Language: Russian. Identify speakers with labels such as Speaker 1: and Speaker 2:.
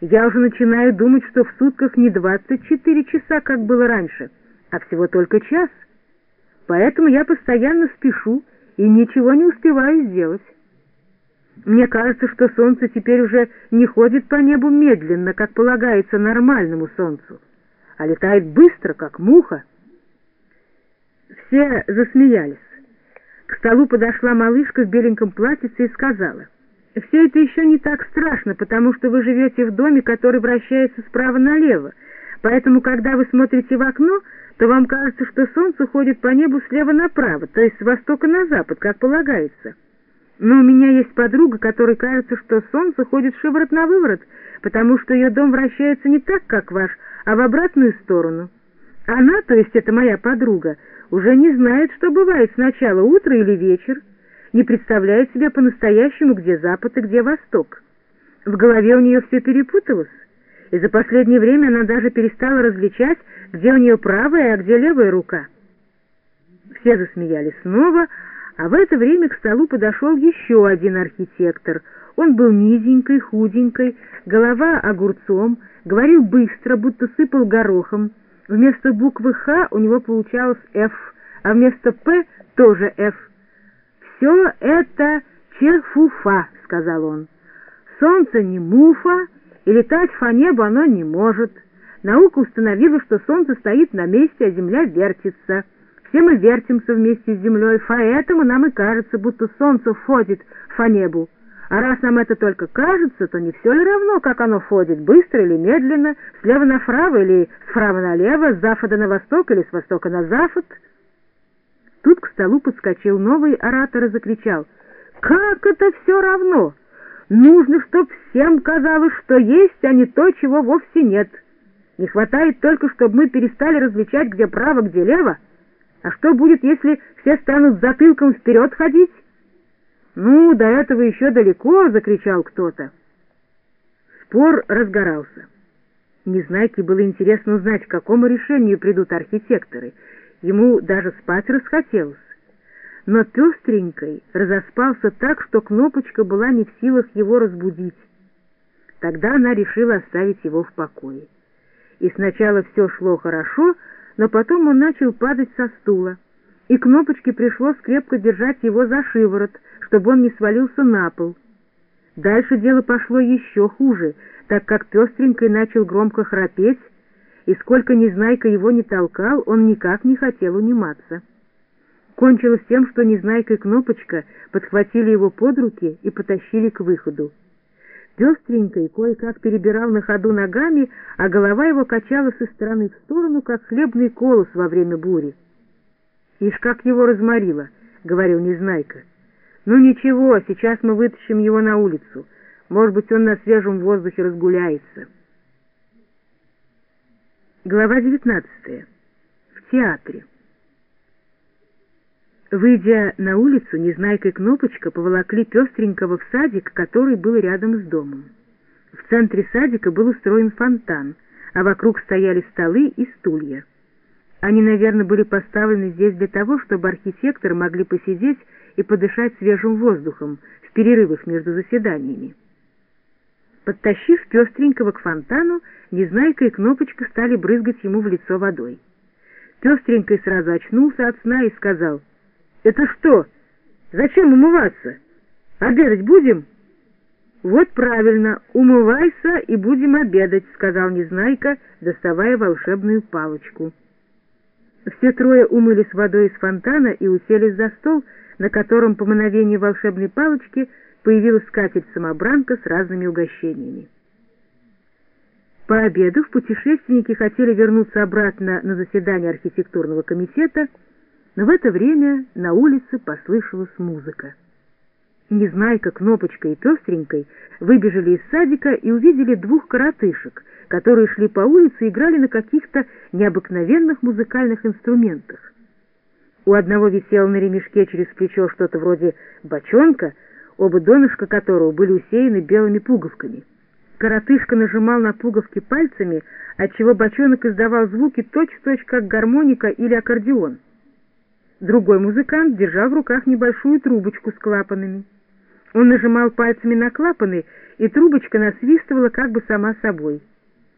Speaker 1: Я уже начинаю думать, что в сутках не 24 часа, как было раньше, а всего только час. Поэтому я постоянно спешу и ничего не успеваю сделать. Мне кажется, что солнце теперь уже не ходит по небу медленно, как полагается нормальному солнцу, а летает быстро, как муха. Все засмеялись. К столу подошла малышка в беленьком платьице и сказала, «Все это еще не так страшно, потому что вы живете в доме, который вращается справа налево, поэтому, когда вы смотрите в окно, то вам кажется, что солнце ходит по небу слева направо, то есть с востока на запад, как полагается. Но у меня есть подруга, которой кажется, что солнце ходит шиворот на выворот, потому что ее дом вращается не так, как ваш, а в обратную сторону. Она, то есть это моя подруга, уже не знает, что бывает сначала утро или вечер, не представляет себе по-настоящему, где запад и где восток. В голове у нее все перепуталось, и за последнее время она даже перестала различать, где у нее правая, а где левая рука. Все засмеялись снова, а в это время к столу подошел еще один архитектор. Он был низенький, худенький, голова огурцом, говорил быстро, будто сыпал горохом, Вместо буквы «Х» у него получалось «Ф», а вместо «П» тоже «Ф». «Все это чефуфа», — сказал он. «Солнце не муфа, и летать по небу оно не может. Наука установила, что солнце стоит на месте, а земля вертится. Все мы вертимся вместе с землей, поэтому нам и кажется, будто солнце ходит по небу. А раз нам это только кажется, то не все ли равно, как оно ходит, быстро или медленно, слева направо или справа налево, с запада на восток или с востока на запад? Тут к столу подскочил новый оратор и закричал. «Как это все равно? Нужно, чтоб всем казалось, что есть, а не то, чего вовсе нет. Не хватает только, чтобы мы перестали различать, где право, где лево. А что будет, если все станут затылком вперед ходить?» «Ну, до этого еще далеко!» — закричал кто-то. Спор разгорался. Незнайке было интересно узнать, к какому решению придут архитекторы. Ему даже спать расхотелось. Но пестренькой разоспался так, что кнопочка была не в силах его разбудить. Тогда она решила оставить его в покое. И сначала все шло хорошо, но потом он начал падать со стула, и кнопочке пришлось крепко держать его за шиворот — чтобы он не свалился на пол. Дальше дело пошло еще хуже, так как пестренький начал громко храпеть, и сколько Незнайка его не толкал, он никак не хотел униматься. Кончилось тем, что Незнайка и Кнопочка подхватили его под руки и потащили к выходу. Пестренький кое-как перебирал на ходу ногами, а голова его качалась из стороны в сторону, как хлебный колос во время бури. «Ишь, как его разморило!» — говорил Незнайка. «Ну ничего, сейчас мы вытащим его на улицу. Может быть, он на свежем воздухе разгуляется». Глава 19. В театре. Выйдя на улицу, Незнайка и Кнопочка поволокли пестренького в садик, который был рядом с домом. В центре садика был устроен фонтан, а вокруг стояли столы и стулья. Они, наверное, были поставлены здесь для того, чтобы архитекторы могли посидеть и подышать свежим воздухом в перерывах между заседаниями. Подтащив пестренького к фонтану, Незнайка и Кнопочка стали брызгать ему в лицо водой. Пестренький сразу очнулся от сна и сказал, «Это что? Зачем умываться? Обедать будем?» «Вот правильно, умывайся и будем обедать», — сказал Незнайка, доставая волшебную палочку. Все трое умылись водой из фонтана и уселись за стол, на котором по мановению волшебной палочки появилась скатерть-самобранка с разными угощениями. Пообедав, путешественники хотели вернуться обратно на заседание архитектурного комитета, но в это время на улице послышалась музыка. Незнайка, Кнопочка и Пестренькой выбежали из садика и увидели двух коротышек, которые шли по улице и играли на каких-то необыкновенных музыкальных инструментах. У одного висело на ремешке через плечо что-то вроде бочонка, оба донышка которого были усеяны белыми пуговками. Коротышка нажимал на пуговки пальцами, отчего бочонок издавал звуки точь-в-точь, -точь, как гармоника или аккордеон. Другой музыкант держал в руках небольшую трубочку с клапанами. Он нажимал пальцами на клапаны, и трубочка насвистывала как бы сама собой.